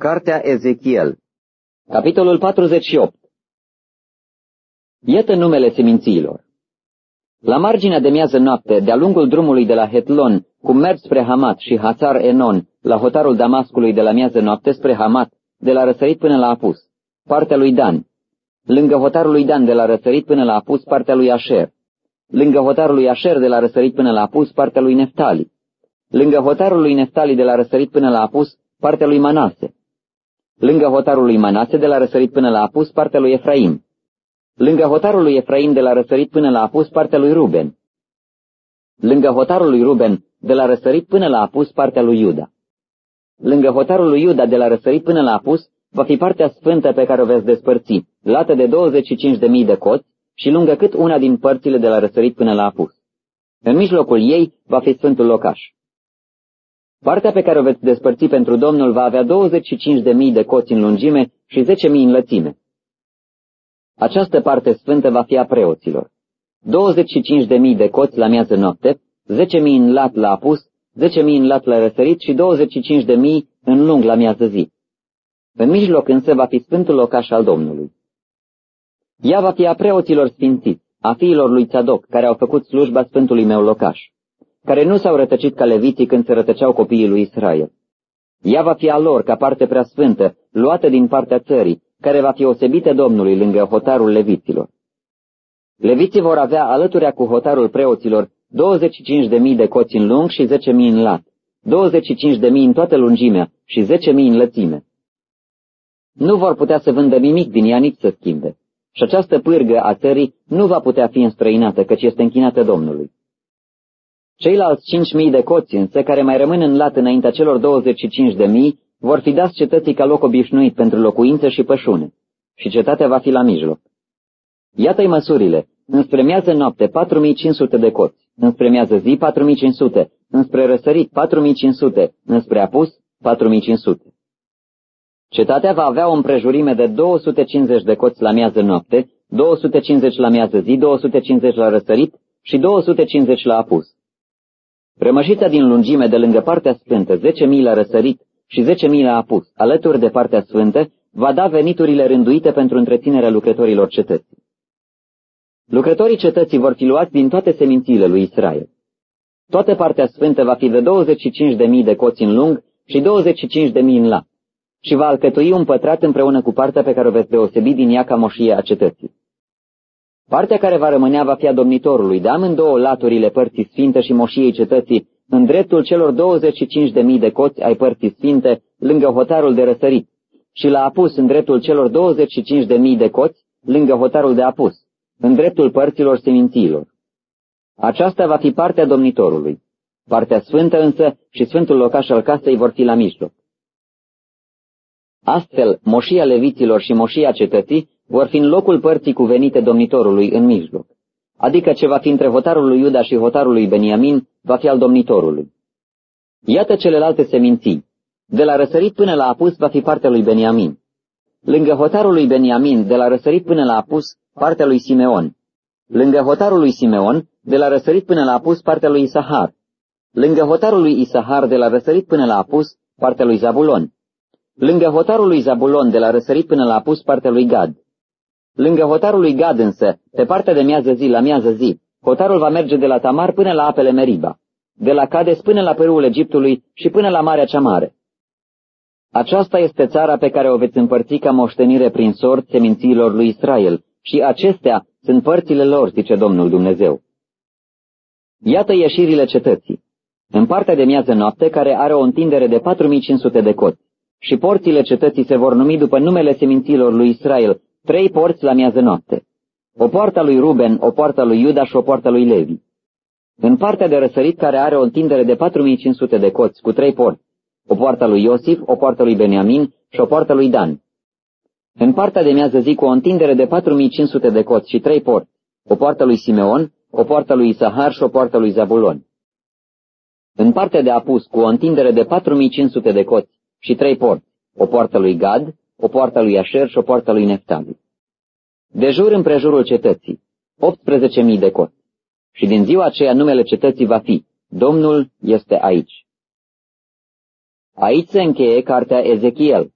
Cartea Ezechiel. Capitolul 48 Iată numele semințiilor. La marginea de miază noapte, de-a lungul drumului de la Hetlon, cum merg spre Hamat și Hațar Enon, la hotarul Damascului de la miază noapte spre Hamat, de la răsărit până la apus, partea lui Dan, lângă hotarul lui Dan de la răsărit până la apus, partea lui Asher, lângă hotarul lui Asher de la răsărit până la apus, partea lui Neftali, lângă hotarul lui Neftali de la răsărit până la apus, partea lui Manase, lângă hotarul lui Manase de la răsărit până la apus, partea lui Efraim, lângă hotarul lui Efraim de la răsărit până la apus, partea lui Ruben, lângă hotarul lui Ruben de la răsărit până la apus, partea lui Iuda. Lângă hotarul lui Iuda de la răsărit până la apus, va fi partea sfântă pe care o veți despărți, lată de 25.000 de coți și lungă cât una din părțile de la răsărit până la apus. În mijlocul ei va fi sfântul locaș. Partea pe care o veți despărți pentru Domnul va avea 25.000 de coți în lungime și 10.000 în lățime. Această parte sfântă va fi a preoților. 25.000 de coți la miază noapte, 10.000 în lat la apus, 10.000 în lat la răsărit și 25.000 în lung la miază zi. În mijloc însă va fi sfântul locaș al Domnului. Ea va fi a preoților sfințiți, a fiilor lui Țadoc, care au făcut slujba sfântului meu locaș, care nu s-au rătăcit ca leviții când se rătăceau copiii lui Israel. Ea va fi a lor ca parte prea sfântă, luată din partea țării, care va fi osebită Domnului lângă hotarul leviților. Leviții vor avea alăturea cu hotarul preoților 25.000 de coți în lung și 10.000 în lat, 25.000 în toată lungimea și 10.000 în lățime. Nu vor putea să vândă nimic din ea, nici să schimbe. Și această pârgă a țării nu va putea fi înstrăinată, căci este închinată Domnului. Ceilalți cinci mii de coți însă, care mai rămân în lat înaintea celor 25 de mii, vor fi dați cetății ca loc obișnuit pentru locuință și pășune, și cetatea va fi la mijloc. Iată-i măsurile, înspre miază noapte 4500 de coți, înspre miază zi 4500, înspre răsărit 4500, înspre apus 4500. Cetatea va avea o împrejurime de 250 de coți la miază noapte, 250 la miază zi, 250 la răsărit și 250 la apus. Rămășița din lungime de lângă partea sfântă, 10.000 la răsărit și 10.000 la apus, alături de partea sfântă, va da veniturile rânduite pentru întreținerea lucrătorilor cetății. Lucrătorii cetății vor fi luați din toate semințiile lui Israel. Toată partea sfântă va fi de 25.000 de coți în lung și 25.000 în lat și va alcătui un pătrat împreună cu partea pe care o veți deosebi din ea ca moșie a cetății. Partea care va rămânea va fi a domnitorului, de amândouă laturile părții sfinte și moșiei cetății, în dreptul celor 25.000 de coți ai părții sfinte, lângă hotarul de răsărit, și l-a apus în dreptul celor 25.000 de coți, lângă hotarul de apus, în dreptul părților semințiilor. Aceasta va fi partea domnitorului. Partea sfântă însă și sfântul locaș al casei vor fi la mijloc. Astfel, moșia leviților și moșia cetății vor fi în locul părții cuvenite domnitorului în mijloc, adică ce va fi între hotarul lui Iuda și hotarul lui Beniamin va fi al domnitorului. Iată celelalte seminții. De la răsărit până la apus va fi partea lui Beniamin. Lângă hotarul lui Beniamin, de la răsărit până la apus, partea lui Simeon. Lângă hotarul lui Simeon, de la răsărit până la apus, partea lui Isahar. Lângă hotarul lui Isahar, de la răsărit până la apus, partea lui Zabulon. Lângă hotarul lui Zabulon, de la răsărit până la apus, partea lui Gad. Lângă hotarul lui Gad însă, pe partea de miază zi la miază zi, hotarul va merge de la Tamar până la apele Meriba, de la Cades până la părâul Egiptului și până la Marea cea Mare. Aceasta este țara pe care o veți împărți ca moștenire prin sort semințiilor lui Israel și acestea sunt părțile lor, zice Domnul Dumnezeu. Iată ieșirile cetății. În partea de miază noapte, care are o întindere de 4500 de coți, și porțile cetății se vor numi după numele seminților lui Israel, trei porți la miază noapte. O poartă lui Ruben, o poartă lui Iuda și o poartă lui Levi. În partea de răsărit care are o întindere de 4500 de coți cu trei porți, o poartă lui Iosif, o poartă lui Beniamin și o poartă lui Dan. În partea de miază zi cu o întindere de 4500 de coți și trei porți, o poartă lui Simeon, o poartă lui Isahar și o poartă lui Zabulon. În partea de apus cu o întindere de 4500 de coți și trei porți, o poartă lui Gad, o poartă lui Asher și o poartă lui Neftali. De jur împrejurul cetății, 18.000 de coți. Și din ziua aceea numele cetății va fi, Domnul este aici. Aici se încheie cartea Ezechiel.